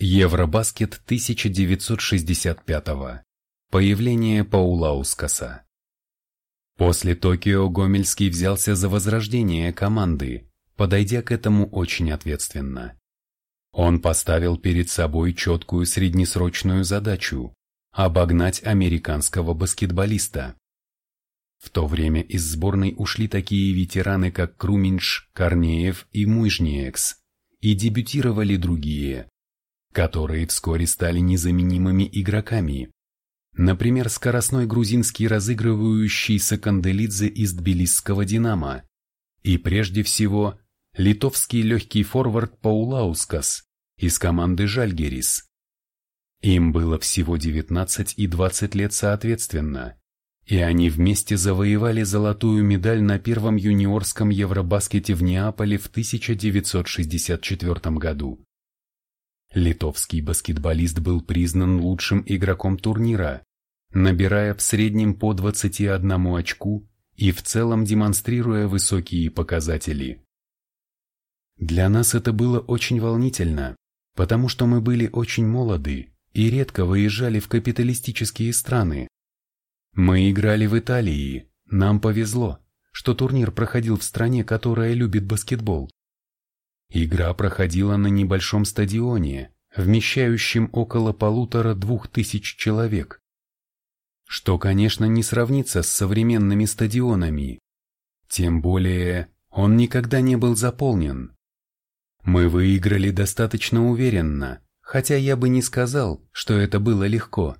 Евробаскет 1965. Появление Паулаускаса. После Токио Гомельский взялся за возрождение команды, подойдя к этому очень ответственно. Он поставил перед собой четкую среднесрочную задачу – обогнать американского баскетболиста. В то время из сборной ушли такие ветераны, как Круминш, Корнеев и Муйжниекс, и дебютировали другие, которые вскоре стали незаменимыми игроками. Например, скоростной грузинский разыгрывающий Саканделидзе из тбилисского «Динамо» и прежде всего литовский легкий форвард Паулаускас из команды Жальгерис. Им было всего 19 и 20 лет соответственно, и они вместе завоевали золотую медаль на первом юниорском Евробаскете в Неаполе в 1964 году. Литовский баскетболист был признан лучшим игроком турнира, набирая в среднем по 21 очку и в целом демонстрируя высокие показатели. Для нас это было очень волнительно, потому что мы были очень молоды и редко выезжали в капиталистические страны. Мы играли в Италии, нам повезло, что турнир проходил в стране, которая любит баскетбол. Игра проходила на небольшом стадионе, вмещающем около полутора-двух тысяч человек. Что, конечно, не сравнится с современными стадионами. Тем более, он никогда не был заполнен. Мы выиграли достаточно уверенно, хотя я бы не сказал, что это было легко.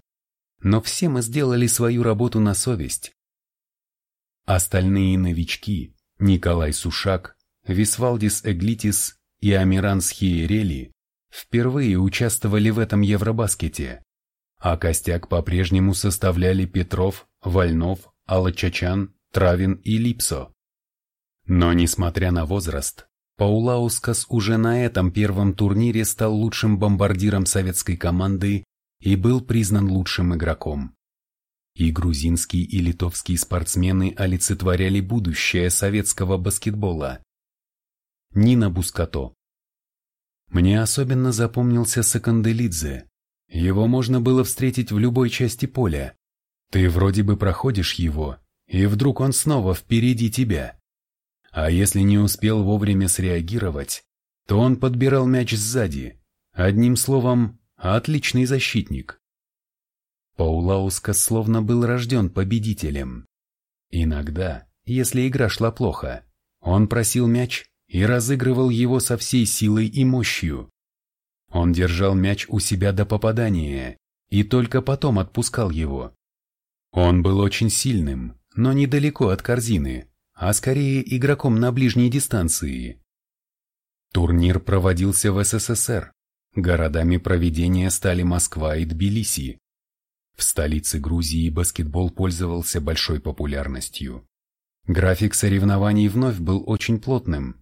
Но все мы сделали свою работу на совесть. Остальные новички, Николай Сушак, Висвалдис Эглитис и Амиран Схиерели впервые участвовали в этом Евробаскете, а костяк по-прежнему составляли Петров, Вольнов, Алачачан, Травин и Липсо. Но несмотря на возраст, Паулаускас уже на этом первом турнире стал лучшим бомбардиром советской команды и был признан лучшим игроком. И грузинские и литовские спортсмены олицетворяли будущее советского баскетбола. Нина Бускато. Мне особенно запомнился Саканделидзе. Его можно было встретить в любой части поля. Ты вроде бы проходишь его, и вдруг он снова впереди тебя. А если не успел вовремя среагировать, то он подбирал мяч сзади. Одним словом, отличный защитник. Паулаускас словно был рожден победителем. Иногда, если игра шла плохо, он просил мяч и разыгрывал его со всей силой и мощью. Он держал мяч у себя до попадания и только потом отпускал его. Он был очень сильным, но недалеко от корзины, а скорее игроком на ближней дистанции. Турнир проводился в СССР. Городами проведения стали Москва и Тбилиси. В столице Грузии баскетбол пользовался большой популярностью. График соревнований вновь был очень плотным.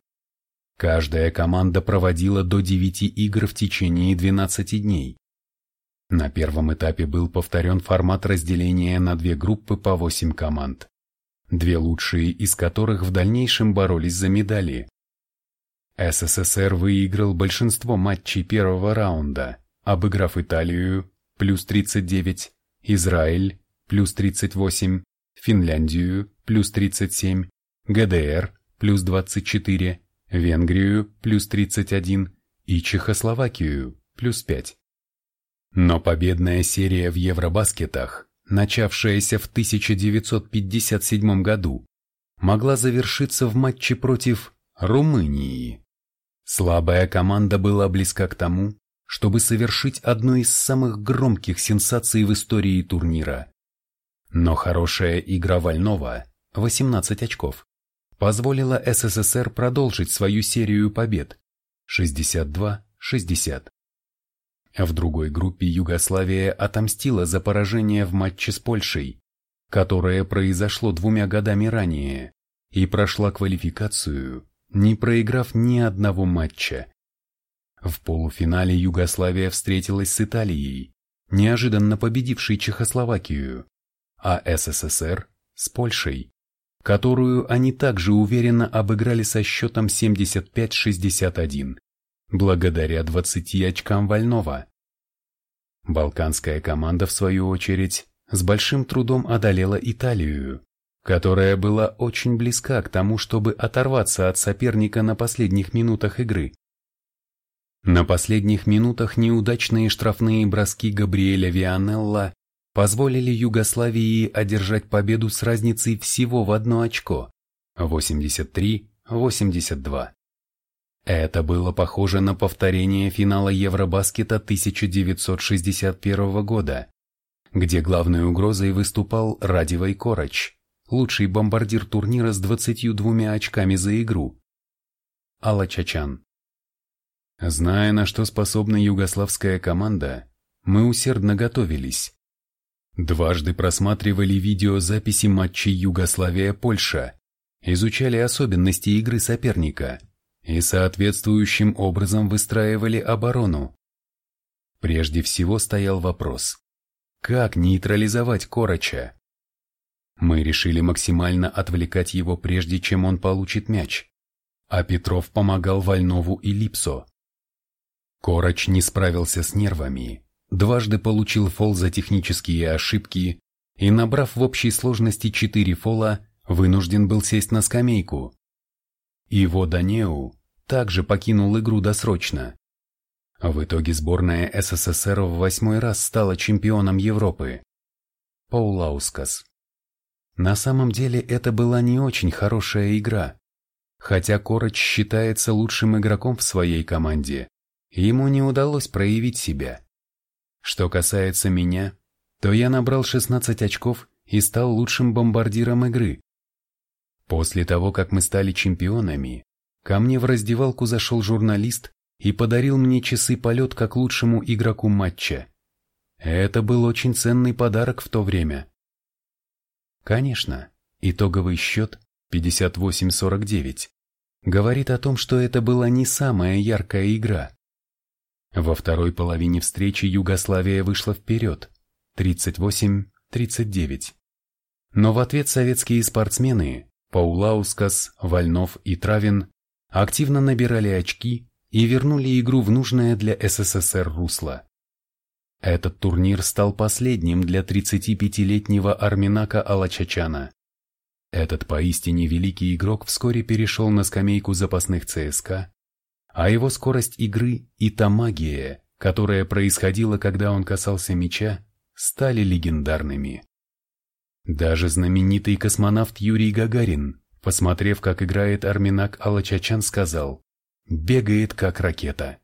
Каждая команда проводила до 9 игр в течение 12 дней. На первом этапе был повторен формат разделения на две группы по 8 команд, две лучшие из которых в дальнейшем боролись за медали. СССР выиграл большинство матчей первого раунда, обыграв Италию плюс 39, Израиль плюс 38, Финляндию плюс 37, ГДР плюс 24, Венгрию плюс 31 и Чехословакию плюс 5. Но победная серия в Евробаскетах, начавшаяся в 1957 году, могла завершиться в матче против Румынии. Слабая команда была близка к тому, чтобы совершить одну из самых громких сенсаций в истории турнира. Но хорошая игра Вольнова, 18 очков, позволила СССР продолжить свою серию побед 62-60. В другой группе Югославия отомстила за поражение в матче с Польшей, которое произошло двумя годами ранее, и прошла квалификацию, не проиграв ни одного матча. В полуфинале Югославия встретилась с Италией, неожиданно победившей Чехословакию, а СССР – с Польшей которую они также уверенно обыграли со счетом 75-61. благодаря 20 очкам Вольнова. Балканская команда, в свою очередь, с большим трудом одолела Италию, которая была очень близка к тому, чтобы оторваться от соперника на последних минутах игры. На последних минутах неудачные штрафные броски Габриэля Вианелла позволили Югославии одержать победу с разницей всего в одно очко – 83-82. Это было похоже на повторение финала Евробаскета 1961 года, где главной угрозой выступал Радивой Короч, лучший бомбардир турнира с 22 очками за игру. Алла Чачан Зная, на что способна югославская команда, мы усердно готовились. Дважды просматривали видеозаписи матчей Югославия-Польша, изучали особенности игры соперника – и соответствующим образом выстраивали оборону. Прежде всего стоял вопрос, как нейтрализовать Короча? Мы решили максимально отвлекать его прежде, чем он получит мяч, а Петров помогал Вольнову и Липсо. Короч не справился с нервами, дважды получил фол за технические ошибки и, набрав в общей сложности четыре фола, вынужден был сесть на скамейку. Иво Данеу также покинул игру досрочно. В итоге сборная СССР в восьмой раз стала чемпионом Европы. Паулаускас. На самом деле это была не очень хорошая игра. Хотя Короч считается лучшим игроком в своей команде, ему не удалось проявить себя. Что касается меня, то я набрал 16 очков и стал лучшим бомбардиром игры. После того, как мы стали чемпионами, ко мне в раздевалку зашел журналист и подарил мне часы полет как лучшему игроку матча. Это был очень ценный подарок в то время. Конечно, итоговый счет 58-49 говорит о том, что это была не самая яркая игра. Во второй половине встречи Югославия вышла вперед 38-39. Но в ответ советские спортсмены Паулаускас, Вольнов и Травин активно набирали очки и вернули игру в нужное для СССР русло. Этот турнир стал последним для 35-летнего Арминака Алачачана. Этот поистине великий игрок вскоре перешел на скамейку запасных ЦСКА, а его скорость игры и та магия, которая происходила, когда он касался мяча, стали легендарными. Даже знаменитый космонавт Юрий Гагарин, посмотрев, как играет Арминак Алачачан, сказал «Бегает как ракета».